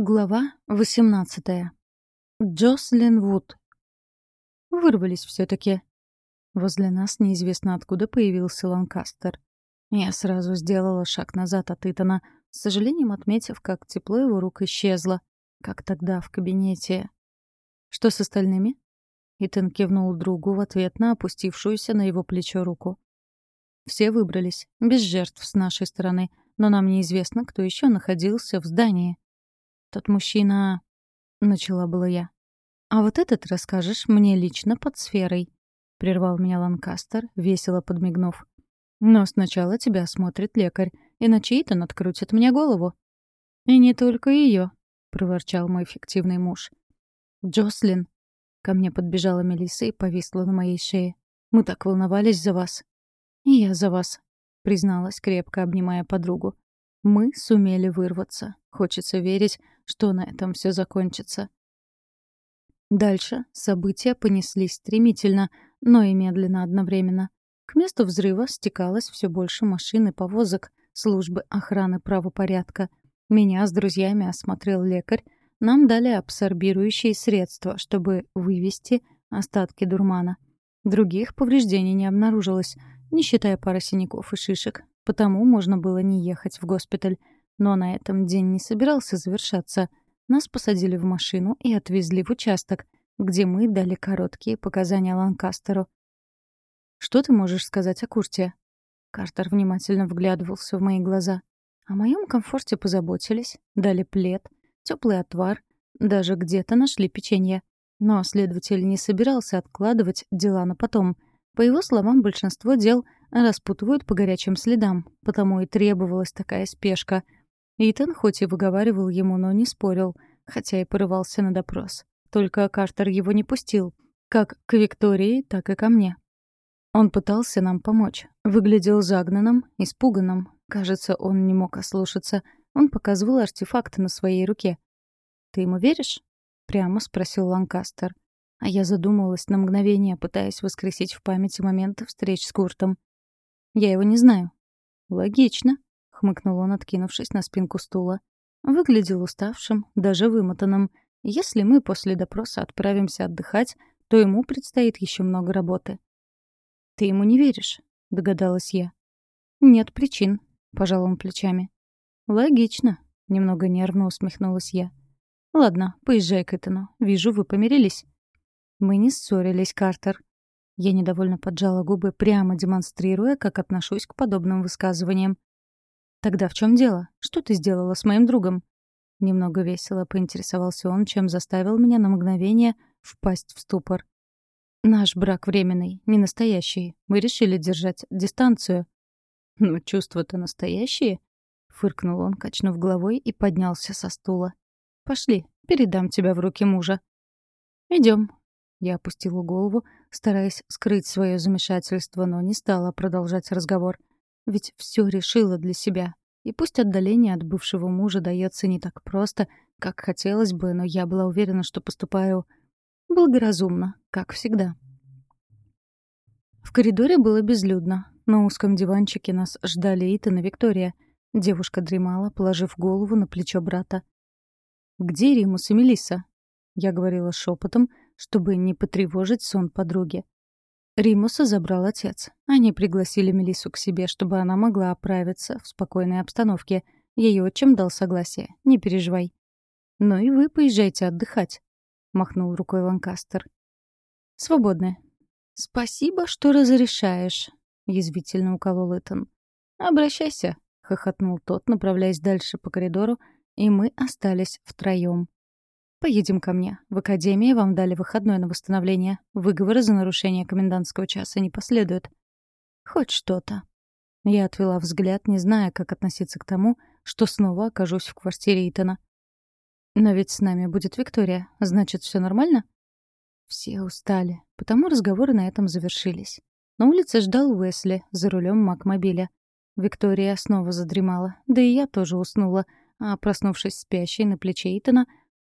Глава 18. Джослин Вуд. Вырвались все таки Возле нас неизвестно откуда появился Ланкастер. Я сразу сделала шаг назад от Итана, с сожалением отметив, как тепло его рук исчезло, как тогда в кабинете. «Что с остальными?» Итан кивнул другу в ответ на опустившуюся на его плечо руку. «Все выбрались, без жертв с нашей стороны, но нам неизвестно, кто еще находился в здании». Тот мужчина... Начала была я. А вот этот расскажешь мне лично под сферой. Прервал меня Ланкастер, весело подмигнув. Но сначала тебя осмотрит лекарь, иначе Итан открутит мне голову. И не только ее, проворчал мой фиктивный муж. Джослин. Ко мне подбежала Мелисса и повисла на моей шее. Мы так волновались за вас. И я за вас, призналась, крепко обнимая подругу. Мы сумели вырваться. Хочется верить, что на этом все закончится. Дальше события понеслись стремительно, но и медленно одновременно. К месту взрыва стекалось все больше машин и повозок службы охраны правопорядка. Меня с друзьями осмотрел лекарь. Нам дали абсорбирующие средства, чтобы вывести остатки дурмана. Других повреждений не обнаружилось, не считая пары синяков и шишек, потому можно было не ехать в госпиталь. Но на этом день не собирался завершаться. Нас посадили в машину и отвезли в участок, где мы дали короткие показания Ланкастеру. «Что ты можешь сказать о Курте?» Картер внимательно вглядывался в мои глаза. О моем комфорте позаботились, дали плед, теплый отвар, даже где-то нашли печенье. Но следователь не собирался откладывать дела на потом. По его словам, большинство дел — распутывают по горячим следам, потому и требовалась такая спешка. Итан хоть и выговаривал ему, но не спорил, хотя и порывался на допрос. Только Картер его не пустил, как к Виктории, так и ко мне. Он пытался нам помочь. Выглядел загнанным, испуганным. Кажется, он не мог ослушаться. Он показывал артефакт на своей руке. «Ты ему веришь?» — прямо спросил Ланкастер. А я задумалась на мгновение, пытаясь воскресить в памяти моменты встреч с Куртом. Я его не знаю». «Логично», — хмыкнул он, откинувшись на спинку стула. Выглядел уставшим, даже вымотанным. Если мы после допроса отправимся отдыхать, то ему предстоит еще много работы. «Ты ему не веришь?» — догадалась я. «Нет причин», — пожал он плечами. «Логично», — немного нервно усмехнулась я. «Ладно, поезжай к Этану. Вижу, вы помирились». «Мы не ссорились, Картер», я недовольно поджала губы, прямо демонстрируя, как отношусь к подобным высказываниям. «Тогда в чем дело? Что ты сделала с моим другом?» Немного весело поинтересовался он, чем заставил меня на мгновение впасть в ступор. «Наш брак временный, не настоящий. Мы решили держать дистанцию». «Но чувства-то настоящие?» — фыркнул он, качнув головой и поднялся со стула. «Пошли, передам тебя в руки мужа». Идем, я опустила голову, стараясь скрыть свое замешательство, но не стала продолжать разговор. Ведь все решила для себя. И пусть отдаление от бывшего мужа дается не так просто, как хотелось бы, но я была уверена, что поступаю благоразумно, как всегда. В коридоре было безлюдно. На узком диванчике нас ждали Итан и Виктория. Девушка дремала, положив голову на плечо брата. «Где Римус и Мелисса?» Я говорила шепотом, чтобы не потревожить сон подруги. Римуса забрал отец. Они пригласили Мелису к себе, чтобы она могла оправиться в спокойной обстановке. Ее отчим дал согласие. Не переживай. «Ну и вы поезжайте отдыхать», — махнул рукой Ланкастер. «Свободны». «Спасибо, что разрешаешь», — язвительно уколол Итан. «Обращайся», — хохотнул тот, направляясь дальше по коридору, и мы остались втроем. «Поедем ко мне. В академии вам дали выходной на восстановление. Выговора за нарушение комендантского часа не последует». «Хоть что-то». Я отвела взгляд, не зная, как относиться к тому, что снова окажусь в квартире Итана. «Но ведь с нами будет Виктория. Значит, все нормально?» Все устали, потому разговоры на этом завершились. На улице ждал Уэсли за рулем Макмобиля. Виктория снова задремала, да и я тоже уснула, а, проснувшись спящей на плече Итана,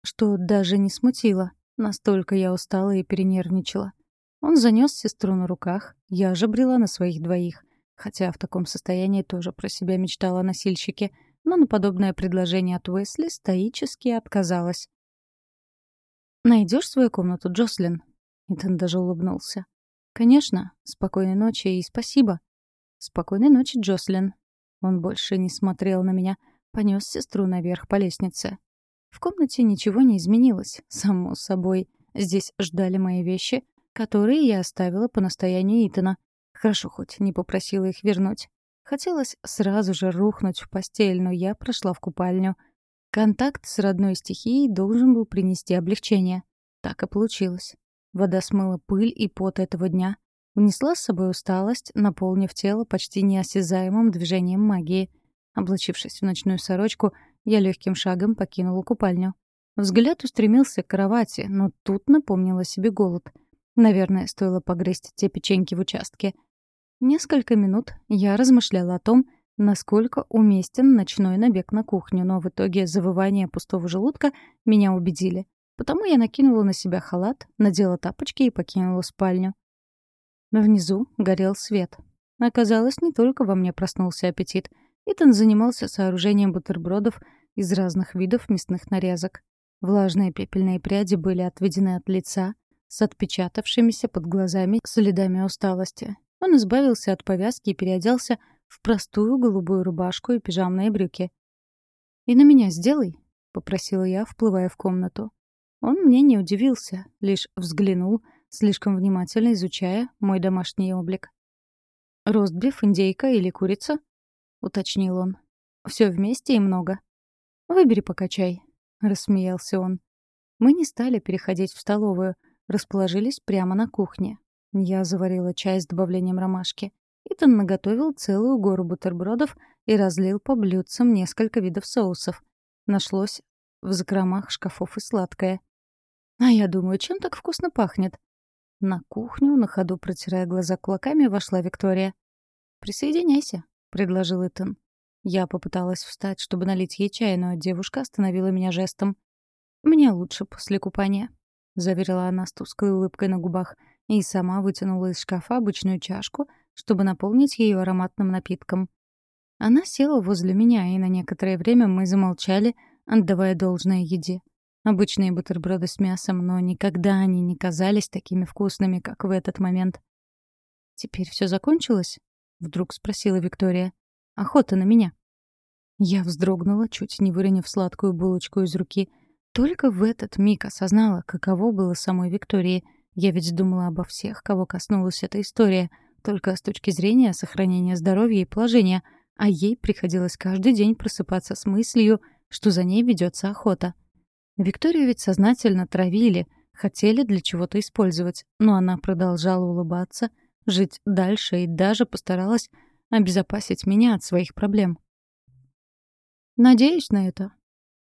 что даже не смутило. Настолько я устала и перенервничала. Он занес сестру на руках, я же брела на своих двоих. Хотя в таком состоянии тоже про себя мечтала о носильщике. но на подобное предложение от Уэсли стоически отказалась. «Найдешь свою комнату, Джослин?» Итан даже улыбнулся. «Конечно. Спокойной ночи и спасибо». «Спокойной ночи, Джослин». Он больше не смотрел на меня, понес сестру наверх по лестнице. В комнате ничего не изменилось, само собой. Здесь ждали мои вещи, которые я оставила по настоянию Итана. Хорошо, хоть не попросила их вернуть. Хотелось сразу же рухнуть в постель, но я прошла в купальню. Контакт с родной стихией должен был принести облегчение. Так и получилось. Вода смыла пыль и пот этого дня, унесла с собой усталость, наполнив тело почти неосязаемым движением магии. Облачившись в ночную сорочку, я легким шагом покинула купальню. Взгляд устремился к кровати, но тут напомнила себе голод. Наверное, стоило погрызть те печеньки в участке. Несколько минут я размышляла о том, насколько уместен ночной набег на кухню, но в итоге завывание пустого желудка меня убедили. Потому я накинула на себя халат, надела тапочки и покинула спальню. Внизу горел свет. Оказалось, не только во мне проснулся аппетит. Итан занимался сооружением бутербродов из разных видов мясных нарезок. Влажные пепельные пряди были отведены от лица, с отпечатавшимися под глазами следами усталости. Он избавился от повязки и переоделся в простую голубую рубашку и пижамные брюки. «И на меня сделай», — попросила я, вплывая в комнату. Он мне не удивился, лишь взглянул, слишком внимательно изучая мой домашний облик. «Ростбиф, индейка или курица?» — уточнил он. «Все вместе и много». «Выбери пока чай», — рассмеялся он. Мы не стали переходить в столовую, расположились прямо на кухне. Я заварила чай с добавлением ромашки. Итан наготовил целую гору бутербродов и разлил по блюдцам несколько видов соусов. Нашлось в закромах шкафов и сладкое. А я думаю, чем так вкусно пахнет? На кухню, на ходу протирая глаза кулаками, вошла Виктория. «Присоединяйся», — предложил Итан. Я попыталась встать, чтобы налить ей чай, но девушка остановила меня жестом. «Мне лучше после купания», — заверила она с тусклой улыбкой на губах, и сама вытянула из шкафа обычную чашку, чтобы наполнить ее ароматным напитком. Она села возле меня, и на некоторое время мы замолчали, отдавая должное еде. Обычные бутерброды с мясом, но никогда они не казались такими вкусными, как в этот момент. «Теперь все закончилось?» — вдруг спросила Виктория. «Охота на меня». Я вздрогнула, чуть не выронив сладкую булочку из руки. Только в этот миг осознала, каково было самой Виктории. Я ведь думала обо всех, кого коснулась эта история, только с точки зрения сохранения здоровья и положения, а ей приходилось каждый день просыпаться с мыслью, что за ней ведется охота. Викторию ведь сознательно травили, хотели для чего-то использовать, но она продолжала улыбаться, жить дальше и даже постаралась обезопасить меня от своих проблем. «Надеюсь на это».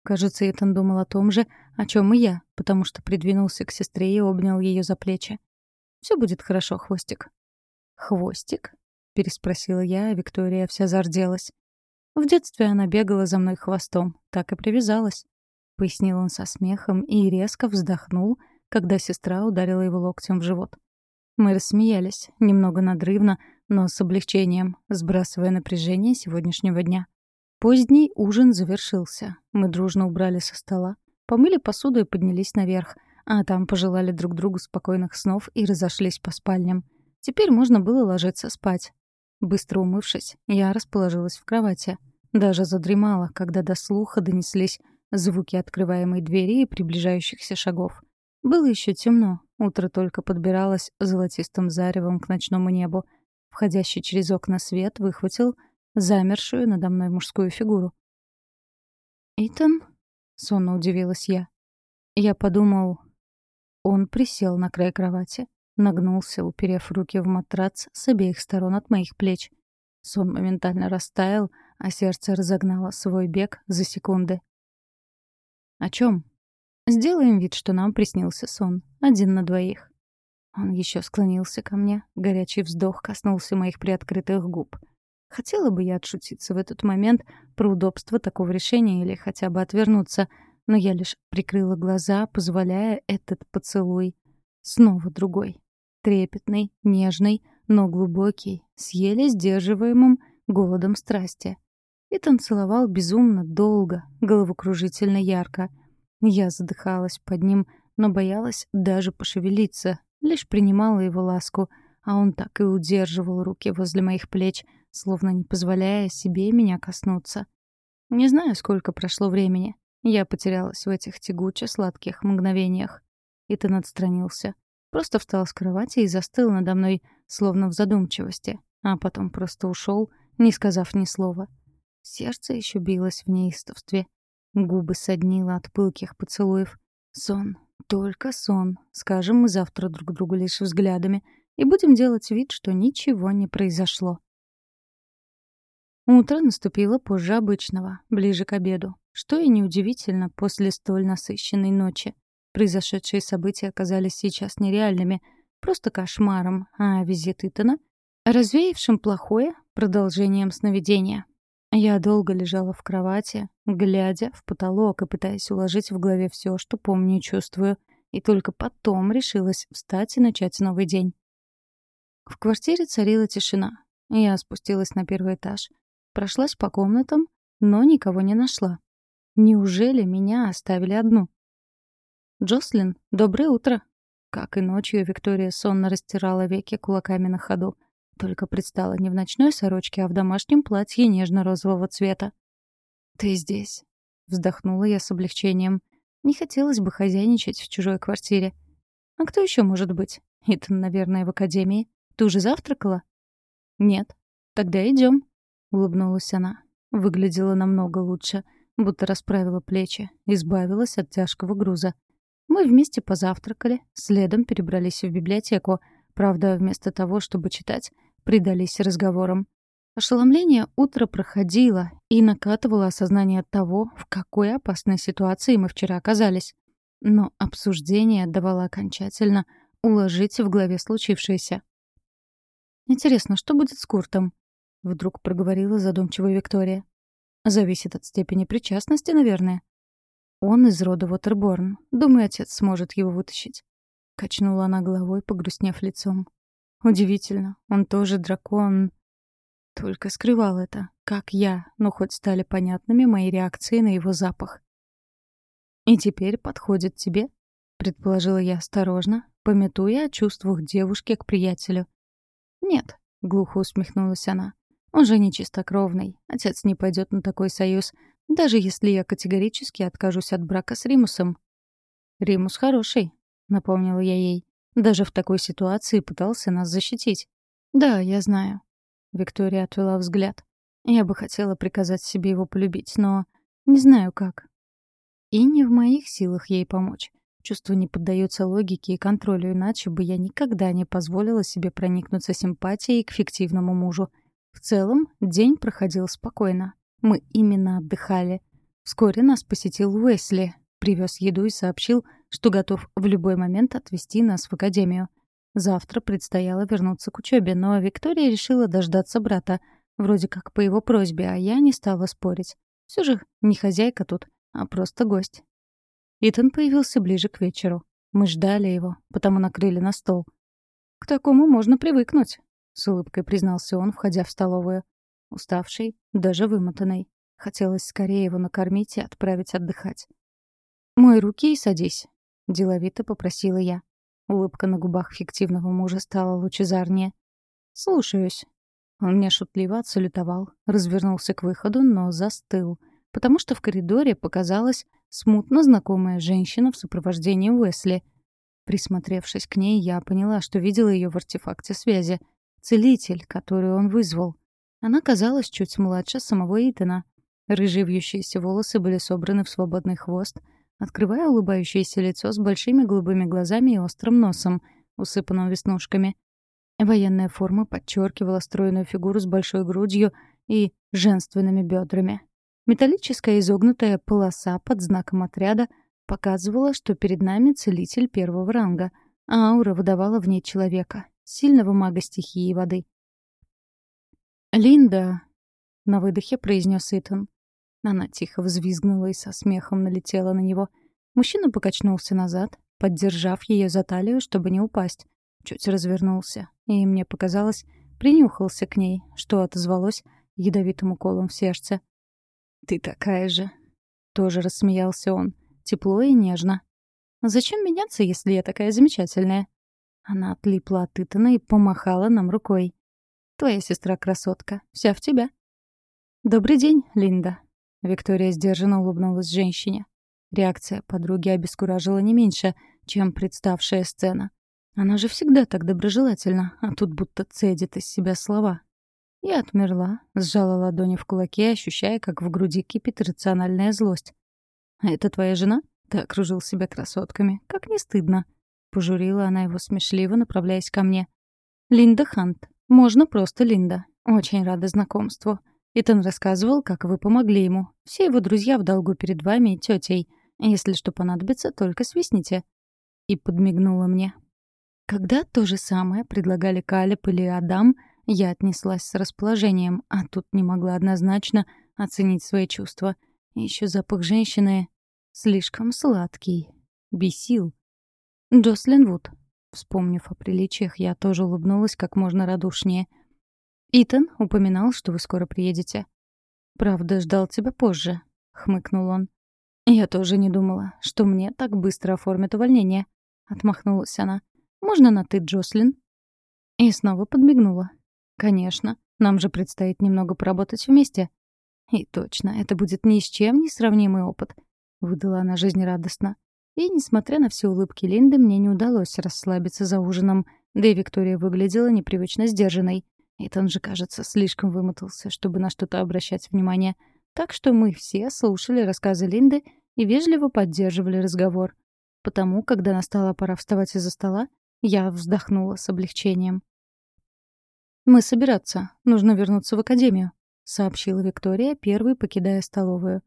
Кажется, Итан думал о том же, о чем и я, потому что придвинулся к сестре и обнял ее за плечи. Все будет хорошо, Хвостик». «Хвостик?» — переспросила я, а Виктория вся зарделась. В детстве она бегала за мной хвостом, так и привязалась. Пояснил он со смехом и резко вздохнул, когда сестра ударила его локтем в живот. Мы рассмеялись, немного надрывно, но с облегчением, сбрасывая напряжение сегодняшнего дня. Поздний ужин завершился. Мы дружно убрали со стола, помыли посуду и поднялись наверх, а там пожелали друг другу спокойных снов и разошлись по спальням. Теперь можно было ложиться спать. Быстро умывшись, я расположилась в кровати. Даже задремала, когда до слуха донеслись звуки открываемой двери и приближающихся шагов. Было еще темно, утро только подбиралось золотистым заревом к ночному небу. Входящий через окна свет выхватил замершую надо мной мужскую фигуру. «Итан?» — сонно удивилась я. Я подумал... Он присел на край кровати, нагнулся, уперев руки в матрац с обеих сторон от моих плеч. Сон моментально растаял, а сердце разогнало свой бег за секунды. «О чем? «Сделаем вид, что нам приснился сон. Один на двоих». Он еще склонился ко мне, горячий вздох коснулся моих приоткрытых губ — Хотела бы я отшутиться в этот момент про удобство такого решения или хотя бы отвернуться, но я лишь прикрыла глаза, позволяя этот поцелуй. Снова другой. Трепетный, нежный, но глубокий, с еле сдерживаемым голодом страсти. и танцевал безумно долго, головокружительно ярко. Я задыхалась под ним, но боялась даже пошевелиться, лишь принимала его ласку, а он так и удерживал руки возле моих плеч, словно не позволяя себе меня коснуться. Не знаю, сколько прошло времени. Я потерялась в этих тягуче-сладких мгновениях. Итан отстранился. Просто встал с кровати и застыл надо мной, словно в задумчивости, а потом просто ушел, не сказав ни слова. Сердце еще билось в неистовстве. Губы соднило от пылких поцелуев. Сон. Только сон. Скажем мы завтра друг другу лишь взглядами и будем делать вид, что ничего не произошло. Утро наступило позже обычного, ближе к обеду. Что и неудивительно после столь насыщенной ночи. Произошедшие события оказались сейчас нереальными, просто кошмаром, а визит Итана — развеявшим плохое продолжением сновидения. Я долго лежала в кровати, глядя в потолок и пытаясь уложить в голове все, что помню и чувствую, и только потом решилась встать и начать новый день. В квартире царила тишина. Я спустилась на первый этаж, прошлась по комнатам, но никого не нашла. Неужели меня оставили одну? «Джослин, доброе утро!» Как и ночью, Виктория сонно растирала веки кулаками на ходу. Только предстала не в ночной сорочке, а в домашнем платье нежно-розового цвета. «Ты здесь», — вздохнула я с облегчением. Не хотелось бы хозяйничать в чужой квартире. «А кто еще может быть? Итан, наверное, в академии. Ты уже завтракала?» «Нет». «Тогда идем», — улыбнулась она. Выглядела намного лучше, будто расправила плечи, избавилась от тяжкого груза. Мы вместе позавтракали, следом перебрались в библиотеку. Правда, вместо того, чтобы читать, предались разговорам. Ошеломление утро проходило и накатывало осознание того, в какой опасной ситуации мы вчера оказались. Но обсуждение давало окончательно уложить в голове случившееся. «Интересно, что будет с Куртом?» — вдруг проговорила задумчивая Виктория. «Зависит от степени причастности, наверное». «Он из рода Вотерборн. Думаю, отец сможет его вытащить». Качнула она головой, погрустнев лицом. Удивительно, он тоже дракон. Только скрывал это, как я, но хоть стали понятными мои реакции на его запах. «И теперь подходит тебе?» — предположила я осторожно, пометуя о чувствах девушки к приятелю. «Нет», — глухо усмехнулась она. «Он же не чистокровный. Отец не пойдет на такой союз, даже если я категорически откажусь от брака с Римусом». «Римус хороший», — напомнила я ей. Даже в такой ситуации пытался нас защитить. Да, я знаю. Виктория отвела взгляд. Я бы хотела приказать себе его полюбить, но не знаю как. И не в моих силах ей помочь. Чувство не поддается логике и контролю, иначе бы я никогда не позволила себе проникнуться симпатией к фиктивному мужу. В целом, день проходил спокойно. Мы именно отдыхали. Вскоре нас посетил Уэсли, привез еду и сообщил, что готов в любой момент отвезти нас в академию. Завтра предстояло вернуться к учебе, но Виктория решила дождаться брата, вроде как по его просьбе, а я не стала спорить. Все же не хозяйка тут, а просто гость. Итан появился ближе к вечеру. Мы ждали его, потому накрыли на стол. «К такому можно привыкнуть», — с улыбкой признался он, входя в столовую. Уставший, даже вымотанный. Хотелось скорее его накормить и отправить отдыхать. «Мой руки и садись», — деловито попросила я. Улыбка на губах фиктивного мужа стала лучезарнее. «Слушаюсь». Он мне шутливо отсалютовал, развернулся к выходу, но застыл, потому что в коридоре показалась смутно знакомая женщина в сопровождении Уэсли. Присмотревшись к ней, я поняла, что видела ее в артефакте связи. Целитель, которую он вызвал. Она казалась чуть младше самого Итана. Рыжие волосы были собраны в свободный хвост — открывая улыбающееся лицо с большими голубыми глазами и острым носом, усыпанным веснушками. Военная форма подчеркивала стройную фигуру с большой грудью и женственными бедрами. Металлическая изогнутая полоса под знаком отряда показывала, что перед нами целитель первого ранга, а аура выдавала в ней человека, сильного мага стихии воды. «Линда!» — на выдохе произнес Итан. Она тихо взвизгнула и со смехом налетела на него. Мужчина покачнулся назад, поддержав ее за талию, чтобы не упасть. Чуть развернулся, и мне показалось, принюхался к ней, что отозвалось ядовитым уколом в сердце. «Ты такая же». Тоже рассмеялся он. Тепло и нежно. «Зачем меняться, если я такая замечательная?» Она отлипла от Итана и помахала нам рукой. «Твоя сестра-красотка. Вся в тебя». «Добрый день, Линда». Виктория сдержанно улыбнулась женщине. Реакция подруги обескуражила не меньше, чем представшая сцена. Она же всегда так доброжелательна, а тут будто цедит из себя слова. Я отмерла, сжала ладони в кулаки, ощущая, как в груди кипит рациональная злость. «Это твоя жена?» Ты окружил себя красотками. Как не стыдно. Пожурила она его смешливо, направляясь ко мне. «Линда Хант. Можно просто Линда. Очень рада знакомству. Итан рассказывал, как вы помогли ему. Все его друзья в долгу перед вами и тетей. Если что понадобится, только свистните». И подмигнула мне. Когда то же самое предлагали Калеб или Адам, я отнеслась с расположением, а тут не могла однозначно оценить свои чувства. Еще запах женщины слишком сладкий. Бесил. Джослин Вуд. Вспомнив о приличиях, я тоже улыбнулась как можно радушнее. «Итан упоминал, что вы скоро приедете». «Правда, ждал тебя позже», — хмыкнул он. «Я тоже не думала, что мне так быстро оформят увольнение», — отмахнулась она. «Можно на «ты», Джослин?» И снова подмигнула. «Конечно, нам же предстоит немного поработать вместе». И точно, это будет ни с чем не сравнимый опыт — выдала она жизнерадостно. И, несмотря на все улыбки Линды, мне не удалось расслабиться за ужином, да и Виктория выглядела непривычно сдержанной. Итан же, кажется, слишком вымотался, чтобы на что-то обращать внимание. Так что мы все слушали рассказы Линды и вежливо поддерживали разговор. Потому, когда настала пора вставать из-за стола, я вздохнула с облегчением. «Мы собираться. Нужно вернуться в академию», — сообщила Виктория, первой покидая столовую.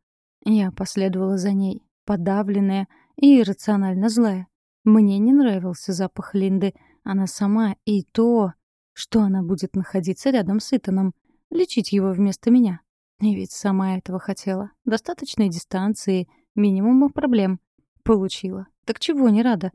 Я последовала за ней, подавленная и иррационально злая. Мне не нравился запах Линды, она сама и то, что она будет находиться рядом с Итаном, лечить его вместо меня. И ведь сама этого хотела. Достаточной дистанции, минимума проблем. Получила. Так чего не рада?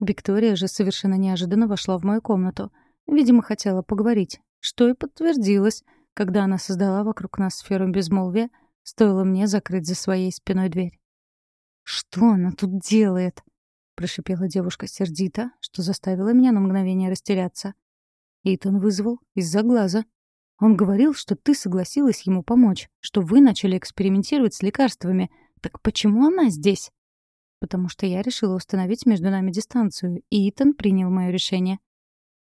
Виктория же совершенно неожиданно вошла в мою комнату. Видимо, хотела поговорить, что и подтвердилось, когда она создала вокруг нас сферу безмолвия — Стоило мне закрыть за своей спиной дверь. «Что она тут делает?» — прошипела девушка сердито, что заставило меня на мгновение растеряться. Итан вызвал из-за глаза. Он говорил, что ты согласилась ему помочь, что вы начали экспериментировать с лекарствами. Так почему она здесь? Потому что я решила установить между нами дистанцию, и Итан принял мое решение.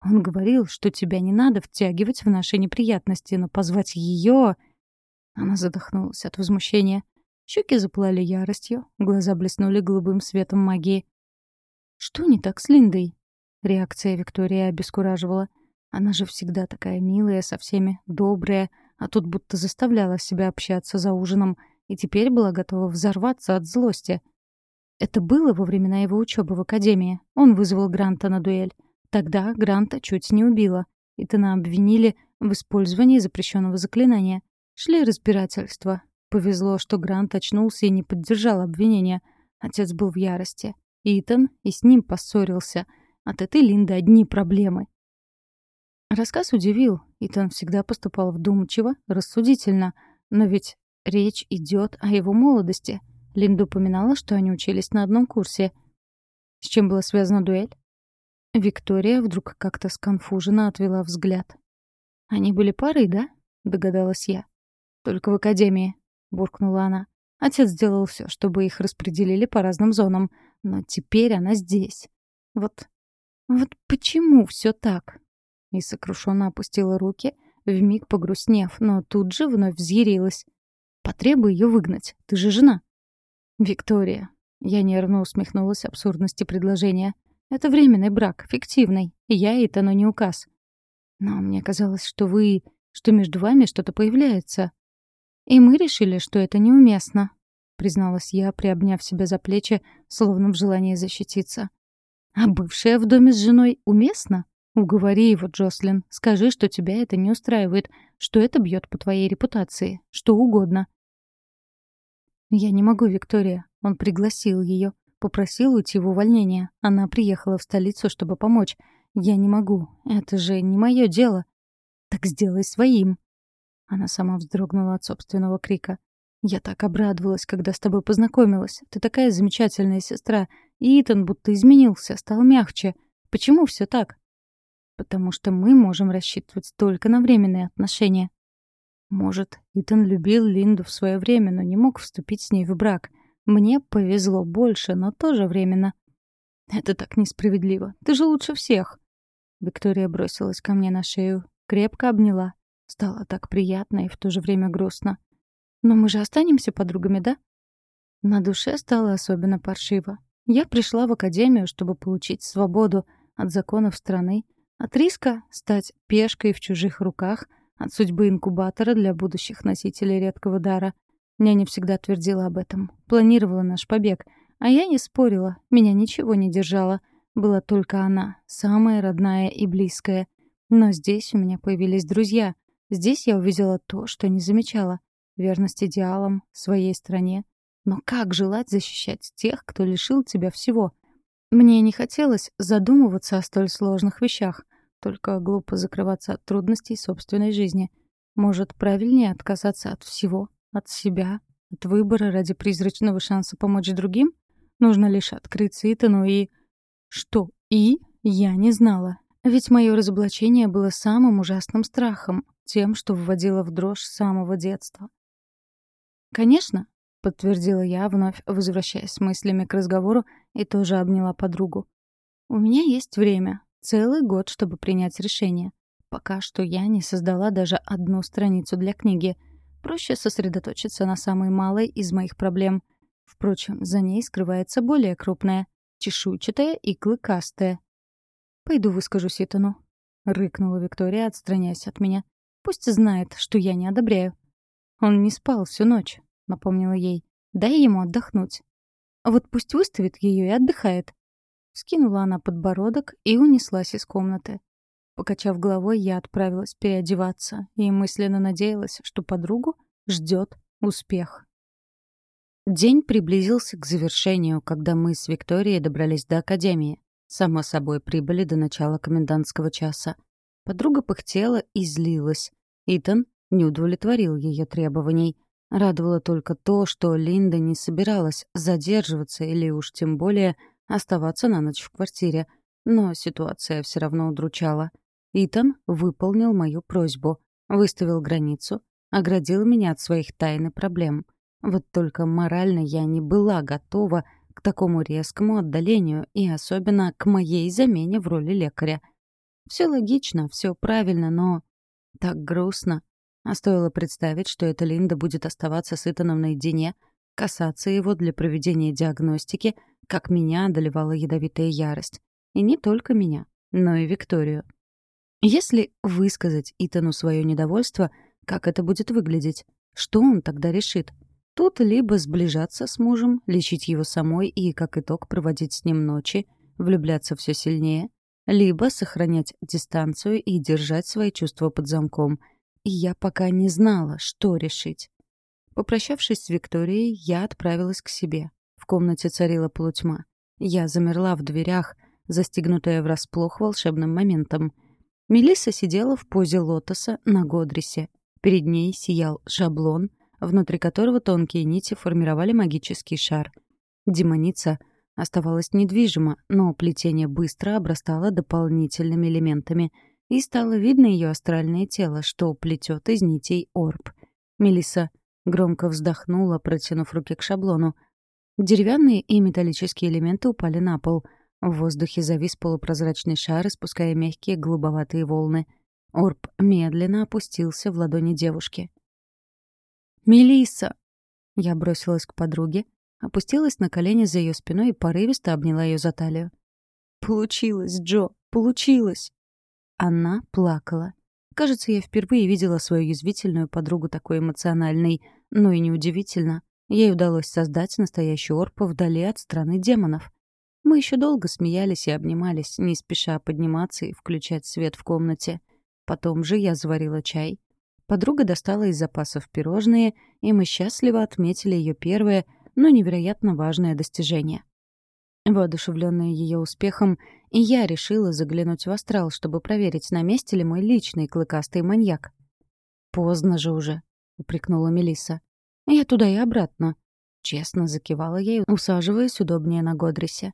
Он говорил, что тебя не надо втягивать в наши неприятности, но позвать ее она задохнулась от возмущения. Щеки заплали яростью, глаза блеснули голубым светом магии. «Что не так с Линдой?» Реакция Виктории обескураживала. Она же всегда такая милая со всеми, добрая, а тут будто заставляла себя общаться за ужином и теперь была готова взорваться от злости. Это было во времена его учебы в академии. Он вызвал Гранта на дуэль. Тогда Гранта чуть не убила. И Тана обвинили в использовании запрещенного заклинания. Шли разбирательства. Повезло, что Грант очнулся и не поддержал обвинения. Отец был в ярости. Итан и с ним поссорился. От этой Линды одни проблемы. Рассказ удивил. Итан всегда поступал вдумчиво, рассудительно. Но ведь речь идет о его молодости. Линда упоминала, что они учились на одном курсе. С чем была связана дуэль? Виктория вдруг как-то сконфуженно отвела взгляд. «Они были парой, да?» — догадалась я. «Только в академии», — буркнула она. Отец сделал все, чтобы их распределили по разным зонам. Но теперь она здесь. Вот... Вот почему все так? И сокрушенно опустила руки, вмиг погрустнев, но тут же вновь взъярилась. «Потребуй ее выгнать. Ты же жена». «Виктория». Я нервно усмехнулась абсурдности предложения. «Это временный брак, фиктивный. И я это, но не указ. Но мне казалось, что вы... что между вами что-то появляется». «И мы решили, что это неуместно», — призналась я, приобняв себя за плечи, словно в желании защититься. «А бывшая в доме с женой уместно? Уговори его, Джослин. Скажи, что тебя это не устраивает, что это бьет по твоей репутации, что угодно». «Я не могу, Виктория. Он пригласил ее, попросил уйти в увольнение. Она приехала в столицу, чтобы помочь. Я не могу. Это же не мое дело. Так сделай своим. Она сама вздрогнула от собственного крика. Я так обрадовалась, когда с тобой познакомилась. Ты такая замечательная сестра. И Итан будто изменился, стал мягче. Почему все так? Потому что мы можем рассчитывать только на временные отношения. Может, Итан любил Линду в свое время, но не мог вступить с ней в брак. Мне повезло больше, но тоже временно. Это так несправедливо. Ты же лучше всех. Виктория бросилась ко мне на шею, крепко обняла. Стало так приятно и в то же время грустно. Но мы же останемся подругами, да? На душе стало особенно паршиво. Я пришла в академию, чтобы получить свободу от законов страны, от риска стать пешкой в чужих руках, от судьбы инкубатора для будущих носителей редкого дара. Няня всегда твердила об этом, планировала наш побег, а я не спорила, меня ничего не держало. Была только она, самая родная и близкая. Но здесь у меня появились друзья. Здесь я увидела то, что не замечала верность идеалам, своей стране. Но как желать защищать тех, кто лишил тебя всего? Мне не хотелось задумываться о столь сложных вещах, только глупо закрываться от трудностей собственной жизни. Может, правильнее отказаться от всего, от себя, от выбора ради призрачного шанса помочь другим? Нужно лишь открыться Итану и... Что «и» я не знала. Ведь мое разоблачение было самым ужасным страхом, тем, что вводило в дрожь с самого детства. «Конечно», — подтвердила я, вновь возвращаясь с мыслями к разговору, и тоже обняла подругу. «У меня есть время, целый год, чтобы принять решение. Пока что я не создала даже одну страницу для книги. Проще сосредоточиться на самой малой из моих проблем. Впрочем, за ней скрывается более крупная, чешуйчатая и клыкастая. «Пойду выскажусь Итану», — рыкнула Виктория, отстраняясь от меня. «Пусть знает, что я не одобряю». «Он не спал всю ночь», — напомнила ей. «Дай ему отдохнуть». «Вот пусть выставит ее и отдыхает». Скинула она подбородок и унеслась из комнаты. Покачав головой, я отправилась переодеваться и мысленно надеялась, что подругу ждет успех. День приблизился к завершению, когда мы с Викторией добрались до академии. Само собой, прибыли до начала комендантского часа. Подруга пыхтела и злилась. Итан не удовлетворил ее требований. Радовало только то, что Линда не собиралась задерживаться или уж тем более оставаться на ночь в квартире. Но ситуация все равно удручала. Итан выполнил мою просьбу, выставил границу, оградил меня от своих тайн и проблем. Вот только морально я не была готова к такому резкому отдалению и особенно к моей замене в роли лекаря. Все логично, все правильно, но так грустно. А стоило представить, что эта Линда будет оставаться с Итаном наедине, касаться его для проведения диагностики, как меня одолевала ядовитая ярость. И не только меня, но и Викторию. Если высказать Итану свое недовольство, как это будет выглядеть? Что он тогда решит? Тут либо сближаться с мужем, лечить его самой и, как итог, проводить с ним ночи, влюбляться все сильнее, либо сохранять дистанцию и держать свои чувства под замком — и я пока не знала, что решить. Попрощавшись с Викторией, я отправилась к себе. В комнате царила полутьма. Я замерла в дверях, застегнутая врасплох волшебным моментом. Мелисса сидела в позе лотоса на Годрисе. Перед ней сиял шаблон, внутри которого тонкие нити формировали магический шар. Демоница оставалась недвижима, но плетение быстро обрастало дополнительными элементами — и стало видно ее астральное тело, что плетет из нитей орб. Мелиса громко вздохнула, протянув руки к шаблону. Деревянные и металлические элементы упали на пол. В воздухе завис полупрозрачный шар, испуская мягкие голубоватые волны. Орб медленно опустился в ладони девушки. Мелисса! Я бросилась к подруге, опустилась на колени за ее спиной и порывисто обняла ее за талию. «Получилось, Джо, получилось!» Она плакала. Кажется, я впервые видела свою язвительную подругу такой эмоциональной. Но и неудивительно. Ей удалось создать настоящую орпу вдали от страны демонов. Мы еще долго смеялись и обнимались, не спеша подниматься и включать свет в комнате. Потом же я заварила чай. Подруга достала из запасов пирожные, и мы счастливо отметили ее первое, но невероятно важное достижение. Воодушевленная ее успехом, и я решила заглянуть в астрал, чтобы проверить, на месте ли мой личный клыкастый маньяк. «Поздно же уже», — упрекнула Мелисса. Я туда и обратно. Честно закивала ей, усаживаясь удобнее на Годрисе.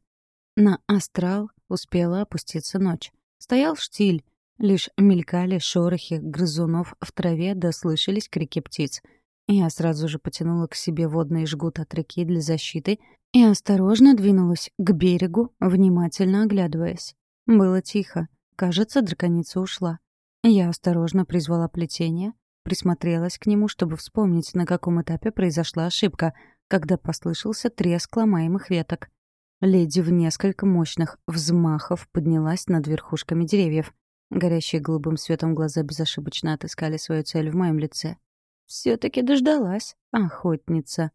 На астрал успела опуститься ночь. Стоял штиль, лишь мелькали шорохи грызунов в траве, да слышались крики птиц. Я сразу же потянула к себе водный жгут от реки для защиты и осторожно двинулась к берегу, внимательно оглядываясь. Было тихо. Кажется, драконица ушла. Я осторожно призвала плетение, присмотрелась к нему, чтобы вспомнить, на каком этапе произошла ошибка, когда послышался треск ломаемых веток. Леди в несколько мощных взмахов поднялась над верхушками деревьев. Горящие голубым светом глаза безошибочно отыскали свою цель в моем лице. все таки дождалась, охотница.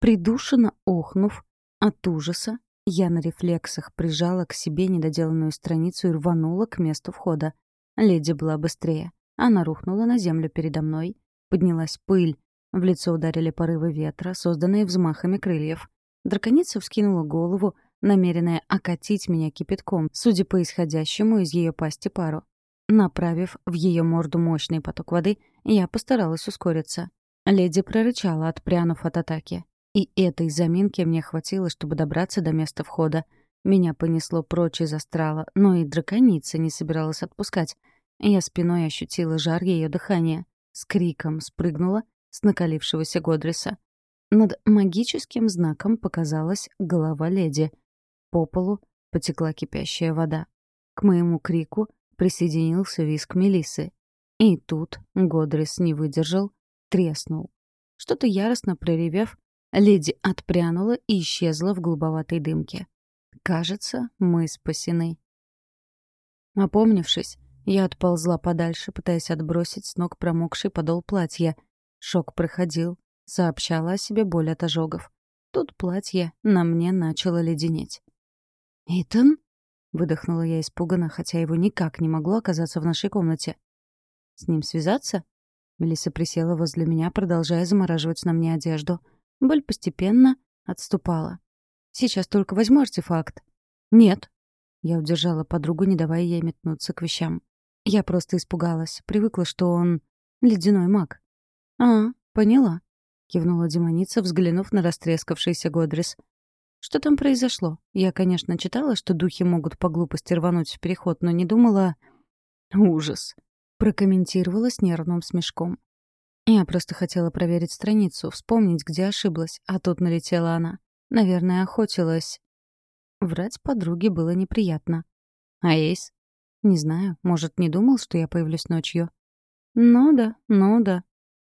Придушенно охнув от ужаса, я на рефлексах прижала к себе недоделанную страницу и рванула к месту входа. Леди была быстрее. Она рухнула на землю передо мной. Поднялась пыль. В лицо ударили порывы ветра, созданные взмахами крыльев. Драконица вскинула голову, намеренная окатить меня кипятком, судя по исходящему из ее пасти пару. Направив в ее морду мощный поток воды, я постаралась ускориться. Леди прорычала, отпрянув от атаки. И этой заминки мне хватило, чтобы добраться до места входа. Меня понесло прочь из астрала, но и драконица не собиралась отпускать. Я спиной ощутила жар ее дыхания. С криком спрыгнула с накалившегося Годриса. Над магическим знаком показалась голова леди. По полу потекла кипящая вода. К моему крику присоединился виск Мелисы. И тут Годрис не выдержал, треснул. Что-то яростно проревев, леди отпрянула и исчезла в голубоватой дымке. Кажется, мы спасены. Опомнившись, я отползла подальше, пытаясь отбросить с ног промокший подол платья. Шок проходил, сообщала о себе боль от ожогов. Тут платье на мне начало леденеть. «Итан?» — выдохнула я испуганно, хотя его никак не могло оказаться в нашей комнате. «С ним связаться?» Мелисса присела возле меня, продолжая замораживать на мне одежду. Боль постепенно отступала. «Сейчас только возьму артефакт». «Нет». Я удержала подругу, не давая ей метнуться к вещам. Я просто испугалась, привыкла, что он ледяной маг. «А, поняла», кивнула демоница, взглянув на растрескавшийся Годрис. Что там произошло? Я, конечно, читала, что духи могут по глупости рвануть в переход, но не думала... Ужас. Прокомментировала с нервным смешком. Я просто хотела проверить страницу, вспомнить, где ошиблась, а тут налетела она. Наверное, охотилась. Врать подруге было неприятно. А Эйс? Не знаю, может, не думал, что я появлюсь ночью? Ну да, ну да,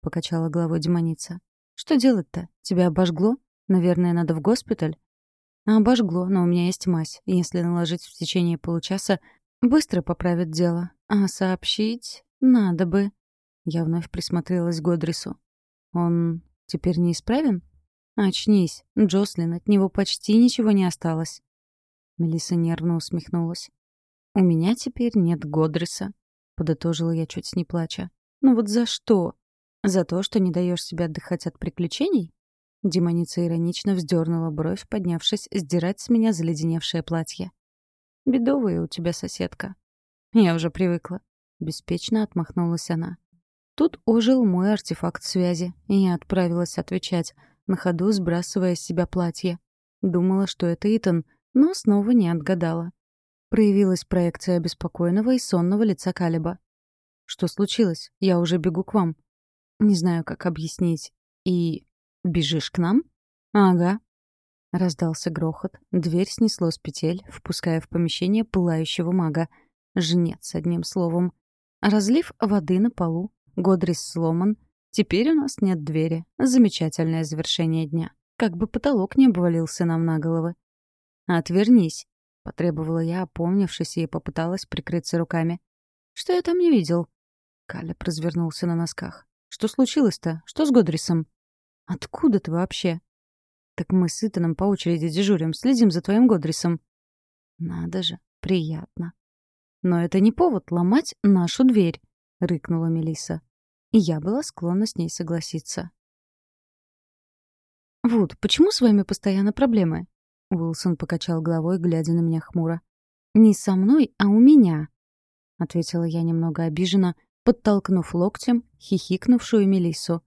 покачала головой демоница. Что делать-то? Тебя обожгло? Наверное, надо в госпиталь? Обожгло, но у меня есть мазь. Если наложить в течение получаса, быстро поправит дело. А сообщить надо бы. Я вновь присмотрелась к Годрису. Он теперь неисправен? Очнись, Джослин, от него почти ничего не осталось. Мелисса нервно усмехнулась. «У меня теперь нет Годриса», — подытожила я чуть не плача. «Ну вот за что?» За то, что не даешь себе отдыхать от приключений? Демоница иронично вздернула бровь, поднявшись сдирать с меня заледеневшее платье. «Бедовая у тебя соседка». «Я уже привыкла», — беспечно отмахнулась она. Тут ожил мой артефакт связи, и я отправилась отвечать, на ходу сбрасывая с себя платье. Думала, что это Итан, но снова не отгадала. Проявилась проекция беспокойного и сонного лица Калиба. «Что случилось? Я уже бегу к вам», не знаю, как объяснить. И... бежишь к нам? Ага. Раздался грохот. Дверь снесло с петель, впуская в помещение пылающего мага. Жнец, одним словом. Разлив воды на полу, Годрис сломан. Теперь у нас нет двери. Замечательное завершение дня. Как бы потолок не обвалился нам на головы. «Отвернись», — потребовала я, опомнившись, и попыталась прикрыться руками. «Что я там не видел?» Калеб развернулся на носках. Что случилось-то? Что с Годрисом? Откуда ты вообще? Так мы с Итаном по очереди дежурим, следим за твоим Годрисом. Надо же, приятно. Но это не повод ломать нашу дверь, рыкнула Мелиса. И я была склонна с ней согласиться. «Вот, почему с вами постоянно проблемы?» Уилсон покачал головой, глядя на меня хмуро. «Не со мной, а у меня», — ответила я немного обиженно, подтолкнув локтем хихикнувшую Мелиссу.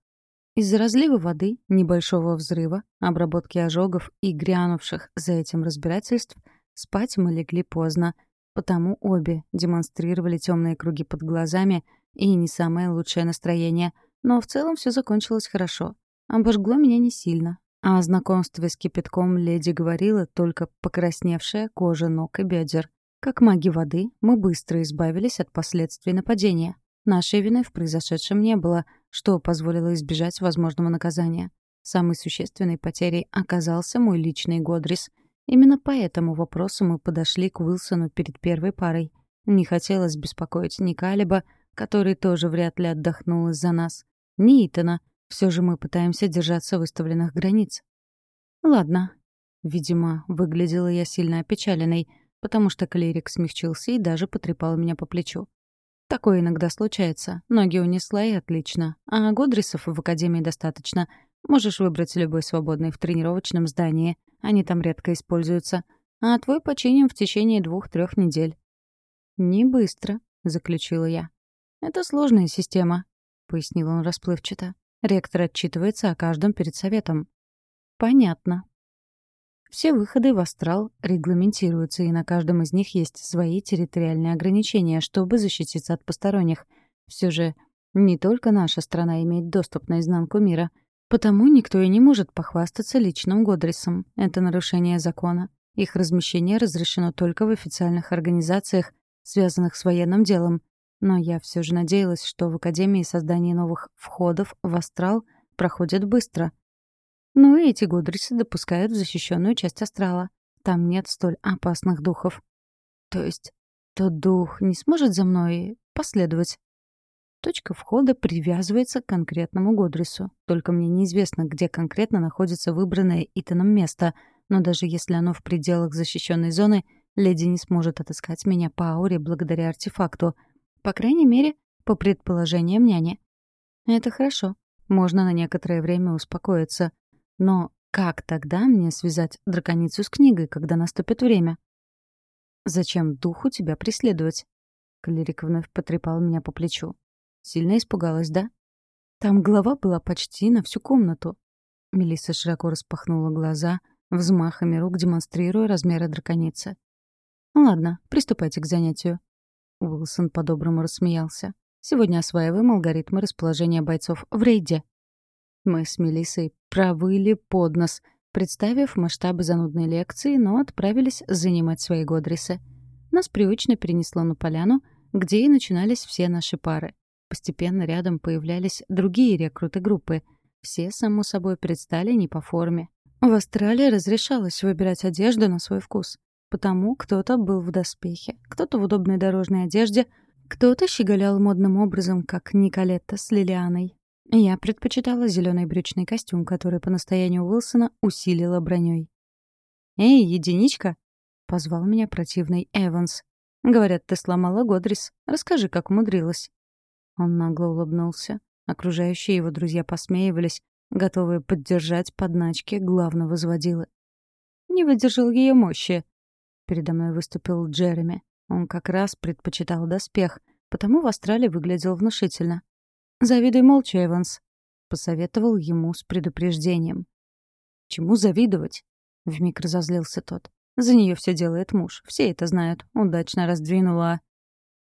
Из-за разлива воды, небольшого взрыва, обработки ожогов и грянувших за этим разбирательств спать мы легли поздно, потому обе демонстрировали темные круги под глазами и не самое лучшее настроение, но в целом все закончилось хорошо. Обожгло меня не сильно, а о знакомстве с кипятком леди говорила только покрасневшая кожа ног и бедер. Как маги воды, мы быстро избавились от последствий нападения. Нашей вины в произошедшем не было, что позволило избежать возможного наказания. Самой существенной потерей оказался мой личный Годрис. Именно по этому вопросу мы подошли к Уилсону перед первой парой. Не хотелось беспокоить ни Калиба, который тоже вряд ли отдохнул из-за нас, ни Итана. Все же мы пытаемся держаться выставленных границ. Ладно. Видимо, выглядела я сильно опечаленной — потому что клирик смягчился и даже потрепал меня по плечу. Такое иногда случается. Ноги унесла и отлично. А Годрисов в академии достаточно. Можешь выбрать любой свободный в тренировочном здании. Они там редко используются. А твой починим в течение двух-трех недель. «Не быстро», — заключила я. «Это сложная система», — пояснил он расплывчато. Ректор отчитывается о каждом перед советом. «Понятно», все выходы в астрал регламентируются, и на каждом из них есть свои территориальные ограничения, чтобы защититься от посторонних. Все же не только наша страна имеет доступ на изнанку мира. Потому никто и не может похвастаться личным Годрисом. Это нарушение закона. Их размещение разрешено только в официальных организациях, связанных с военным делом. Но я все же надеялась, что в Академии создание новых входов в астрал проходит быстро — ну и эти Гудрисы допускают в защищенную часть астрала. Там нет столь опасных духов. То есть тот дух не сможет за мной последовать? Точка входа привязывается к конкретному Годрису. Только мне неизвестно, где конкретно находится выбранное Итаном место, но даже если оно в пределах защищенной зоны, леди не сможет отыскать меня по ауре благодаря артефакту. По крайней мере, по предположениям няни. Это хорошо. Можно на некоторое время успокоиться. Но как тогда мне связать драконицу с книгой, когда наступит время? «Зачем духу тебя преследовать?» Клирик вновь потрепал меня по плечу. Сильно испугалась, да? Там голова была почти на всю комнату. Мелисса широко распахнула глаза, взмахами рук демонстрируя размеры драконицы. «Ладно, приступайте к занятию». Уилсон по-доброму рассмеялся. «Сегодня осваиваем алгоритмы расположения бойцов в рейде». Мы с Мелиссой провыли под нос, представив масштабы занудной лекции, но отправились занимать свои годрисы. Нас привычно перенесло на поляну, где и начинались все наши пары. Постепенно рядом появлялись другие рекруты группы. Все, само собой, предстали не по форме. В Австралии разрешалось выбирать одежду на свой вкус. Потому кто-то был в доспехе, кто-то в удобной дорожной одежде, кто-то щеголял модным образом, как Николетта с Лилианой. Я предпочитала зеленый брючный костюм, который по настоянию Уилсона усилила броней. «Эй, единичка!» — позвал меня противный Эванс. «Говорят, ты сломала Годрис. Расскажи, как умудрилась». Он нагло улыбнулся. Окружающие его друзья посмеивались, готовые поддержать подначки главного заводилы. «Не выдержал ее мощи», — передо мной выступил Джереми. Он как раз предпочитал доспех, потому в Астрале выглядел внушительно. «Завидуй молча, Эванс», — посоветовал ему с предупреждением. «Чему завидовать?» — вмиг разозлился тот. «За нее все делает муж. Все это знают. Удачно раздвинула...»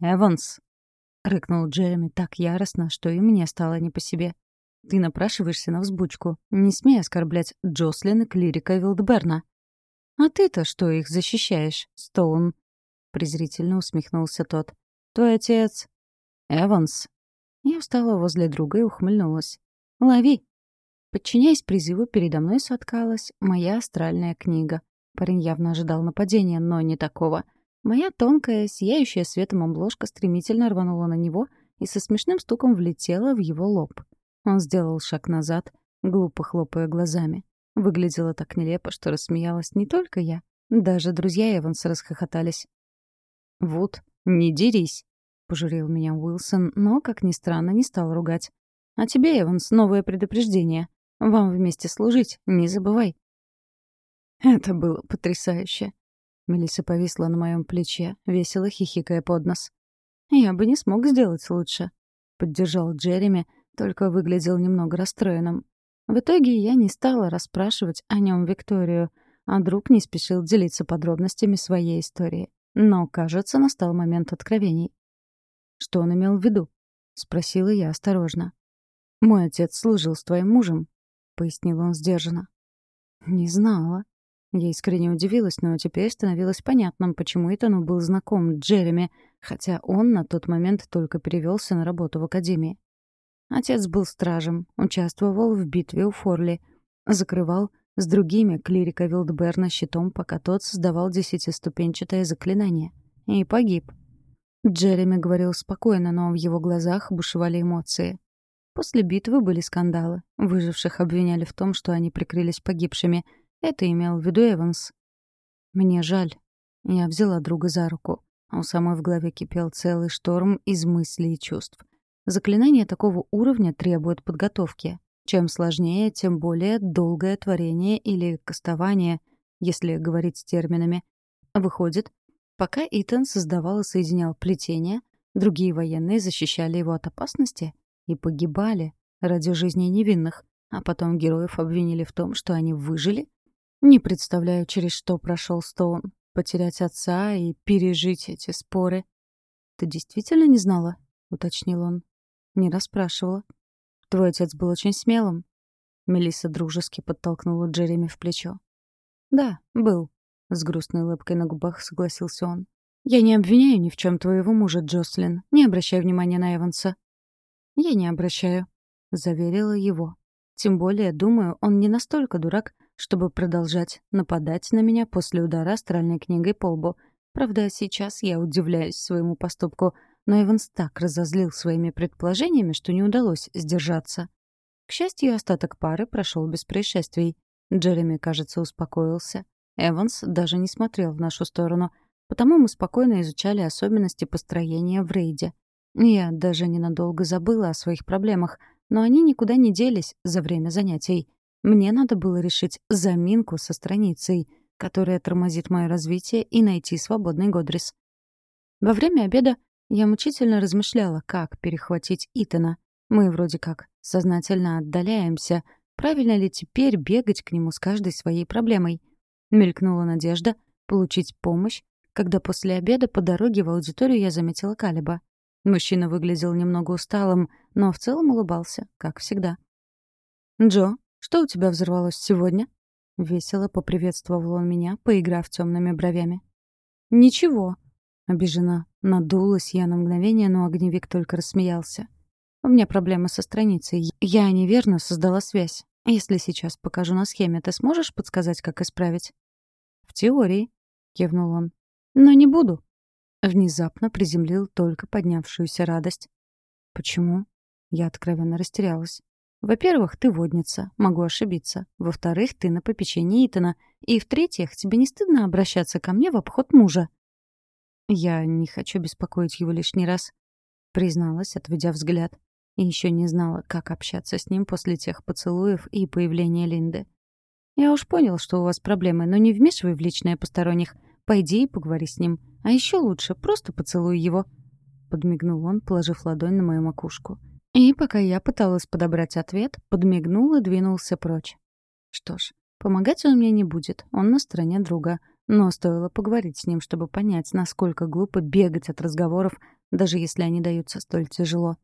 «Эванс!» — рыкнул Джереми так яростно, что и мне стало не по себе. «Ты напрашиваешься на взбучку. Не смей оскорблять Джослин и клирика Вилдберна». «А ты-то что их защищаешь, Стоун?» — презрительно усмехнулся тот. «Твой отец...» «Эванс», я встала возле друга и ухмыльнулась. «Лови!» Подчиняясь призыву, передо мной соткалась моя астральная книга. Парень явно ожидал нападения, но не такого. Моя тонкая, сияющая светом обложка стремительно рванула на него и со смешным стуком влетела в его лоб. Он сделал шаг назад, глупо хлопая глазами. Выглядело так нелепо, что рассмеялась не только я. Даже друзья Эванса расхохотались. «Вуд, не дерись!» — пожурил меня Уилсон, но, как ни странно, не стал ругать. «А тебе, Эванс, новое предупреждение. Вам вместе служить, не забывай». Это было потрясающе. Мелисса повисла на моем плече, весело хихикая под нос. «Я бы не смог сделать лучше», — поддержал Джереми, только выглядел немного расстроенным. В итоге я не стала расспрашивать о нем Викторию, а друг не спешил делиться подробностями своей истории. Но, кажется, настал момент откровений. «Что он имел в виду?» — спросила я осторожно. «Мой отец служил с твоим мужем», — пояснил он сдержанно. «Не знала». Я искренне удивилась, но теперь становилось понятным, почему Итану был знаком Джереми, хотя он на тот момент только перевелся на работу в академии. Отец был стражем, участвовал в битве у Форли, закрывал с другими клирика Вилдберна щитом, пока тот создавал десятиступенчатое заклинание. И погиб. Джереми говорил спокойно, но в его глазах бушевали эмоции. После битвы были скандалы. Выживших обвиняли в том, что они прикрылись погибшими. Это имел в виду Эванс. «Мне жаль». Я взяла друга за руку. У самой в голове кипел целый шторм из мыслей и чувств. Заклинание такого уровня требует подготовки. Чем сложнее, тем более долгое творение или кастование, если говорить терминами. Выходит, пока Итан создавал и соединял плетение, другие военные защищали его от опасности и погибали ради жизни невинных, а потом героев обвинили в том, что они выжили? Не представляю, через что прошел Стоун. Потерять отца и пережить эти споры. «Ты действительно не знала?» — уточнил он. «Не расспрашивала. Твой отец был очень смелым. Мелисса дружески подтолкнула Джереми в плечо. Да, был, с грустной улыбкой на губах согласился он. Я не обвиняю ни в чем твоего мужа, Джослин. Не обращай внимания на Эванса. Я не обращаю, заверила его. Тем более, думаю, он не настолько дурак, чтобы продолжать нападать на меня после удара астральной книгой по лбу. Правда, сейчас я удивляюсь своему поступку — но Эванс так разозлил своими предположениями, что не удалось сдержаться. К счастью, остаток пары прошел без происшествий. Джереми, кажется, успокоился. Эванс даже не смотрел в нашу сторону, потому мы спокойно изучали особенности построения в рейде. Я даже ненадолго забыла о своих проблемах, но они никуда не делись за время занятий. Мне надо было решить заминку со страницей, которая тормозит мое развитие, и найти свободный Годрис. Во время обеда я мучительно размышляла, как перехватить Итана. Мы вроде как сознательно отдаляемся. Правильно ли теперь бегать к нему с каждой своей проблемой? Мелькнула надежда получить помощь, когда после обеда по дороге в аудиторию я заметила Калиба. Мужчина выглядел немного усталым, но в целом улыбался, как всегда. «Джо, что у тебя взорвалось сегодня?» Весело поприветствовал он меня, поиграв темными бровями. «Ничего», Обижена. Надулась я на мгновение, но огневик только рассмеялся. У меня проблемы со страницей. Я неверно создала связь. Если сейчас покажу на схеме, ты сможешь подсказать, как исправить? В теории, кивнул он. Но не буду. Внезапно приземлил только поднявшуюся радость. Почему? Я откровенно растерялась. Во-первых, ты водница, могу ошибиться. Во-вторых, ты на попечении Итана. И в-третьих, тебе не стыдно обращаться ко мне в обход мужа. «Я не хочу беспокоить его лишний раз», — призналась, отведя взгляд. И еще не знала, как общаться с ним после тех поцелуев и появления Линды. «Я уж понял, что у вас проблемы, но не вмешивай в личное посторонних. Пойди и поговори с ним. А еще лучше, просто поцелуй его». Подмигнул он, положив ладонь на мою макушку. И пока я пыталась подобрать ответ, подмигнул и двинулся прочь. Что ж, помогать он мне не будет, он на стороне друга — но стоило поговорить с ним, чтобы понять, насколько глупо бегать от разговоров, даже если они даются столь тяжело.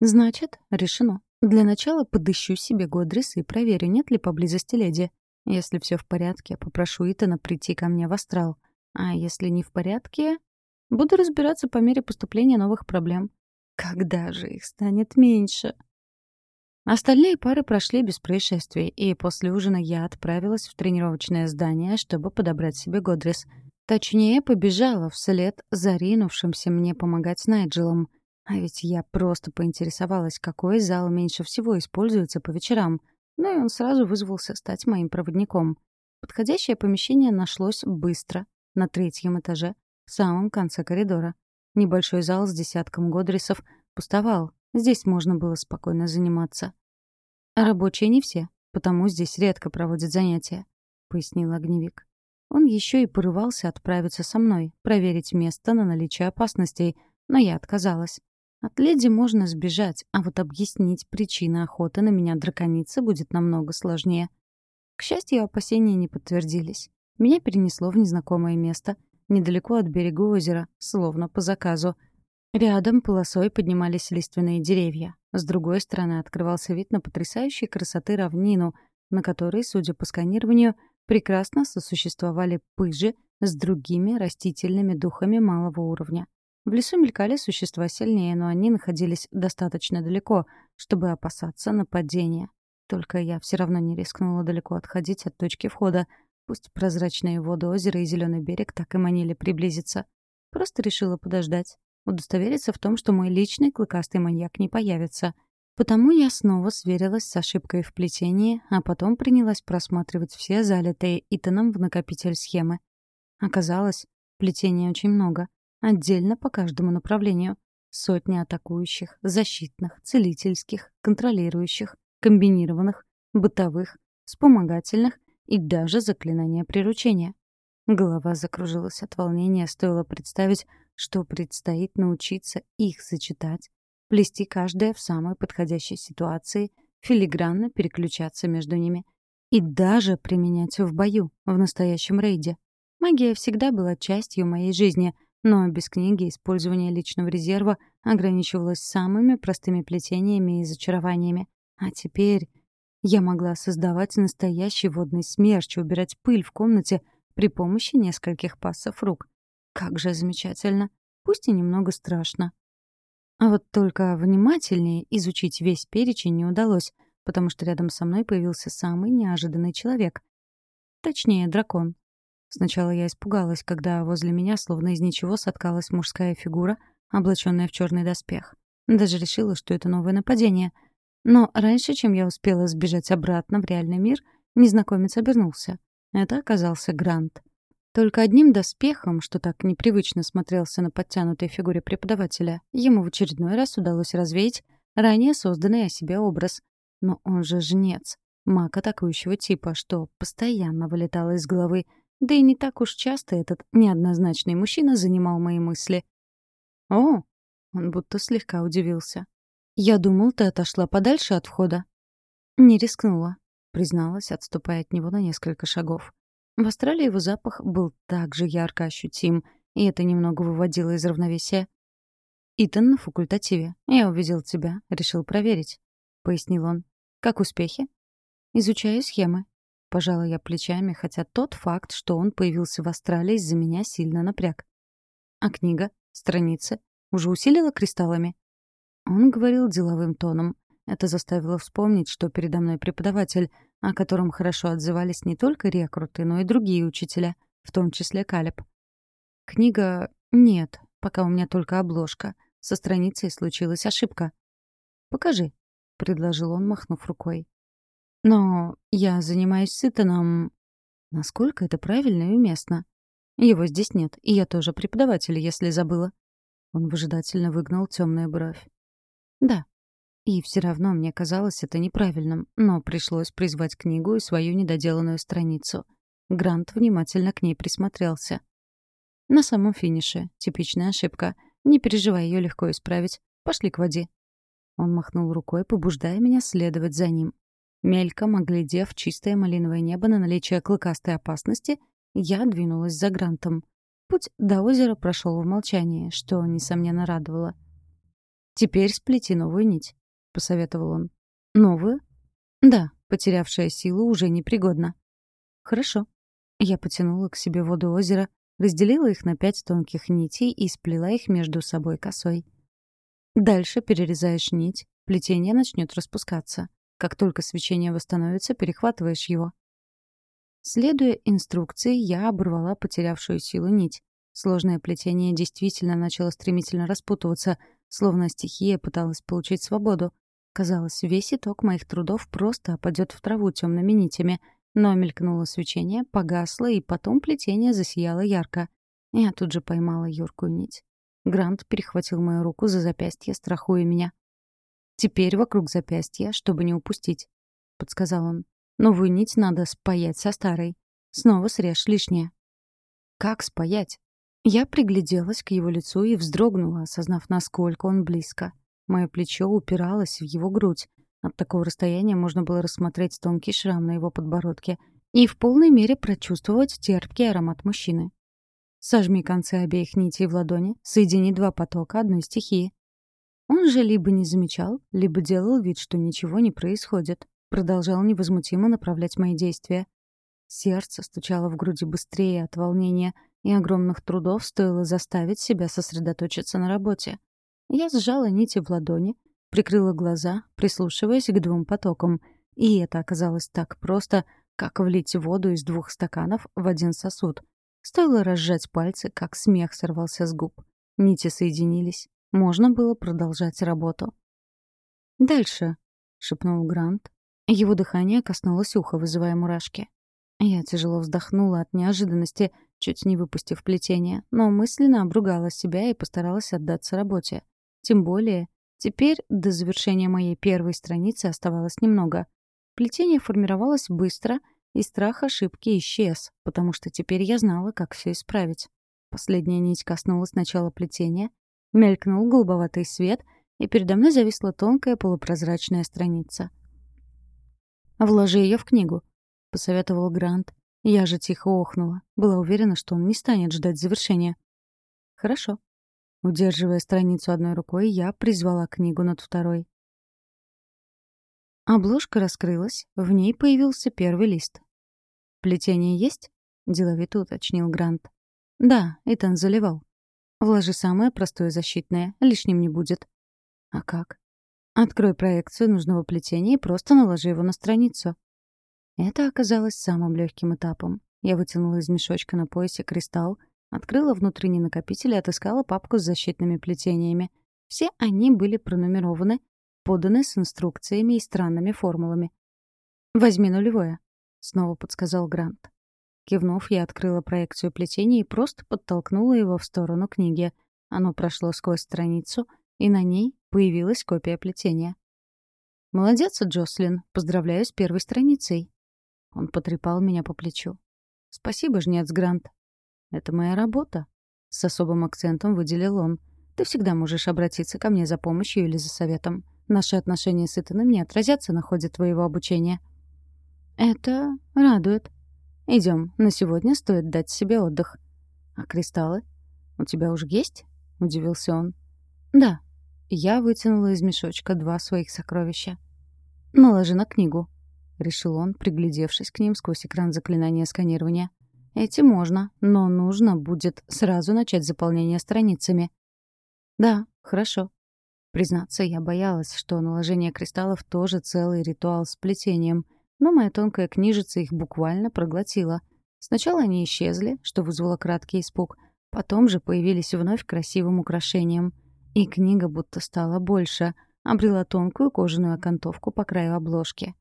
Значит, решено. Для начала подыщу себе Годрис и проверю, нет ли поблизости леди. Если все в порядке, попрошу Итана прийти ко мне в астрал. А если не в порядке, буду разбираться по мере поступления новых проблем. Когда же их станет меньше? Остальные пары прошли без происшествий, и после ужина я отправилась в тренировочное здание, чтобы подобрать себе Годрис. Точнее, побежала вслед за ринувшимся мне помогать Найджелом. А ведь я просто поинтересовалась, какой зал меньше всего используется по вечерам. Ну и он сразу вызвался стать моим проводником. Подходящее помещение нашлось быстро, на третьем этаже, в самом конце коридора. Небольшой зал с десятком Годрисов пустовал, Здесь можно было спокойно заниматься. А рабочие не все, потому здесь редко проводят занятия, — пояснил огневик. Он еще и порывался отправиться со мной, проверить место на наличие опасностей, но я отказалась. От леди можно сбежать, а вот объяснить причины охоты на меня драконицы будет намного сложнее. К счастью, опасения не подтвердились. Меня перенесло в незнакомое место, недалеко от берега озера, словно по заказу. Рядом полосой поднимались лиственные деревья. С другой стороны открывался вид на потрясающей красоты равнину, на которой, судя по сканированию, прекрасно сосуществовали пыжи с другими растительными духами малого уровня. В лесу мелькали существа сильнее, но они находились достаточно далеко, чтобы опасаться нападения. Только я все равно не рискнула далеко отходить от точки входа. Пусть прозрачные воды озера и зеленый берег так и манили приблизиться. Просто решила подождать. Удостовериться в том, что мой личный клыкастый маньяк не появится. Потому я снова сверилась с ошибкой в плетении, а потом принялась просматривать все залитые Итаном в накопитель схемы. Оказалось, плетений очень много. Отдельно по каждому направлению. Сотни атакующих, защитных, целительских, контролирующих, комбинированных, бытовых, вспомогательных и даже заклинания приручения. Голова закружилась от волнения, стоило представить, что предстоит научиться их сочетать, плести каждое в самой подходящей ситуации, филигранно переключаться между ними и даже применять в бою, в настоящем рейде. Магия всегда была частью моей жизни, но без книги использование личного резерва ограничивалось самыми простыми плетениями и зачарованиями. А теперь я могла создавать настоящий водный смерч убирать пыль в комнате при помощи нескольких пассов рук. Как же замечательно. Пусть и немного страшно. А вот только внимательнее изучить весь перечень не удалось, потому что рядом со мной появился самый неожиданный человек. Точнее, дракон. Сначала я испугалась, когда возле меня словно из ничего соткалась мужская фигура, облаченная в черный доспех. Даже решила, что это новое нападение — но раньше, чем я успела сбежать обратно в реальный мир, незнакомец обернулся. Это оказался Грант. Только одним доспехом, что так непривычно смотрелся на подтянутой фигуре преподавателя, ему в очередной раз удалось развеять ранее созданный о себе образ. Но он же жнец, маг атакующего типа, что постоянно вылетало из головы, да и не так уж часто этот неоднозначный мужчина занимал мои мысли. «О!» — он будто слегка удивился. «Я думал, ты отошла подальше от входа». «Не рискнула», — призналась, отступая от него на несколько шагов. В Австралии его запах был так же ярко ощутим, и это немного выводило из равновесия. «Итан на факультативе. Я увидел тебя, решил проверить», — пояснил он. «Как успехи?» «Изучаю схемы». Пожала я плечами, хотя тот факт, что он появился в Австралии, из-за меня сильно напряг. «А книга? Страницы? Уже усилила кристаллами?» Он говорил деловым тоном. Это заставило вспомнить, что передо мной преподаватель, о котором хорошо отзывались не только рекруты, но и другие учителя, в том числе Калеб. Книга нет, пока у меня только обложка. Со страницей случилась ошибка. «Покажи», — предложил он, махнув рукой. «Но я занимаюсь сытаном. Насколько это правильно и уместно? Его здесь нет, и я тоже преподаватель, если забыла». Он выжидательно выгнал темную бровь. Да. И все равно мне казалось это неправильным, но пришлось призвать книгу и свою недоделанную страницу. Грант внимательно к ней присмотрелся. На самом финише. Типичная ошибка. Не переживай, ее легко исправить. Пошли к воде. Он махнул рукой, побуждая меня следовать за ним. Мельком оглядев чистое малиновое небо на наличие клыкастой опасности, я двинулась за Грантом. Путь до озера прошел в молчании, что, несомненно, радовало — «Теперь сплети новую нить», — посоветовал он. «Новую?» «Да, потерявшая силу уже непригодна». «Хорошо». Я потянула к себе воду озера, разделила их на пять тонких нитей и сплела их между собой косой. Дальше перерезаешь нить, плетение начнет распускаться. Как только свечение восстановится, перехватываешь его. Следуя инструкции, я оборвала потерявшую силу нить. Сложное плетение действительно начало стремительно распутываться — Словно стихия пыталась получить свободу. Казалось, весь итог моих трудов просто опадет в траву темными нитями. Но мелькнуло свечение, погасло, и потом плетение засияло ярко. Я тут же поймала юркую нить. Грант перехватил мою руку за запястье, страхуя меня. «Теперь вокруг запястья, чтобы не упустить», — подсказал он. «Новую нить надо спаять со старой. Снова срежь лишнее». «Как спаять?» Я пригляделась к его лицу и вздрогнула, осознав, насколько он близко. Мое плечо упиралось в его грудь. От такого расстояния можно было рассмотреть тонкий шрам на его подбородке и в полной мере прочувствовать терпкий аромат мужчины. Сожми концы обеих нитей в ладони, соедини два потока одной стихии. Он же либо не замечал, либо делал вид, что ничего не происходит. Продолжал невозмутимо направлять мои действия. Сердце стучало в груди быстрее от волнения, и огромных трудов стоило заставить себя сосредоточиться на работе. Я сжала нити в ладони, прикрыла глаза, прислушиваясь к двум потокам, и это оказалось так просто, как влить воду из двух стаканов в один сосуд. Стоило разжать пальцы, как смех сорвался с губ. Нити соединились. Можно было продолжать работу. «Дальше», — шепнул Грант. Его дыхание коснулось уха, вызывая мурашки. Я тяжело вздохнула от неожиданности, чуть не выпустив плетение, но мысленно обругала себя и постаралась отдаться работе. Тем более, теперь до завершения моей первой страницы оставалось немного. Плетение формировалось быстро, и страх ошибки исчез, потому что теперь я знала, как все исправить. Последняя нить коснулась начала плетения, мелькнул голубоватый свет, и передо мной зависла тонкая полупрозрачная страница. «Вложи ее в книгу», — посоветовал Грант. Я же тихо охнула. Была уверена, что он не станет ждать завершения. «Хорошо», Удерживая страницу одной рукой, я призвала книгу над второй. Обложка раскрылась, в ней появился первый лист. «Плетение есть?» — деловито уточнил Грант. «Да, Итан заливал. Вложи самое простое защитное, лишним не будет». «А как?» «Открой проекцию нужного плетения и просто наложи его на страницу». Это оказалось самым легким этапом. Я вытянула из мешочка на поясе кристалл, Открыла внутренний накопитель и отыскала папку с защитными плетениями. Все они были пронумерованы, поданы с инструкциями и странными формулами. «Возьми нулевое», — снова подсказал Грант. Кивнув, я открыла проекцию плетения и просто подтолкнула его в сторону книги. Оно прошло сквозь страницу, и на ней появилась копия плетения. «Молодец, Джослин. Поздравляю с первой страницей». Он потрепал меня по плечу. «Спасибо, жнец Грант. «Это моя работа», — с особым акцентом выделил он. «Ты всегда можешь обратиться ко мне за помощью или за советом. Наши отношения с Итаном не отразятся на ходе твоего обучения». «Это радует. Идем. На сегодня стоит дать себе отдых». «А кристаллы? У тебя уже есть?» — удивился он. «Да». Я вытянула из мешочка два своих сокровища. «Наложи на книгу», — решил он, приглядевшись к ним сквозь экран заклинания сканирования. Эти можно, но нужно будет сразу начать заполнение страницами. Да, хорошо. Признаться, я боялась, что наложение кристаллов тоже целый ритуал с плетением, но моя тонкая книжица их буквально проглотила. Сначала они исчезли, что вызвало краткий испуг, потом же появились вновь красивым украшением. И книга будто стала больше, обрела тонкую кожаную окантовку по краю обложки.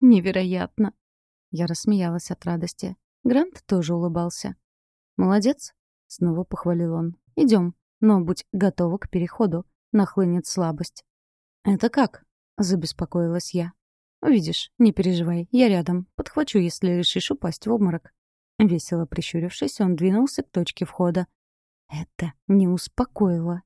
«Невероятно!» Я рассмеялась от радости. Грант тоже улыбался. «Молодец», — снова похвалил он. «Идем, но будь готова к переходу. Нахлынет слабость». «Это как?» — забеспокоилась я. «Видишь, не переживай, я рядом. Подхвачу, если решишь упасть в обморок». Весело прищурившись, он двинулся к точке входа. Это не успокоило,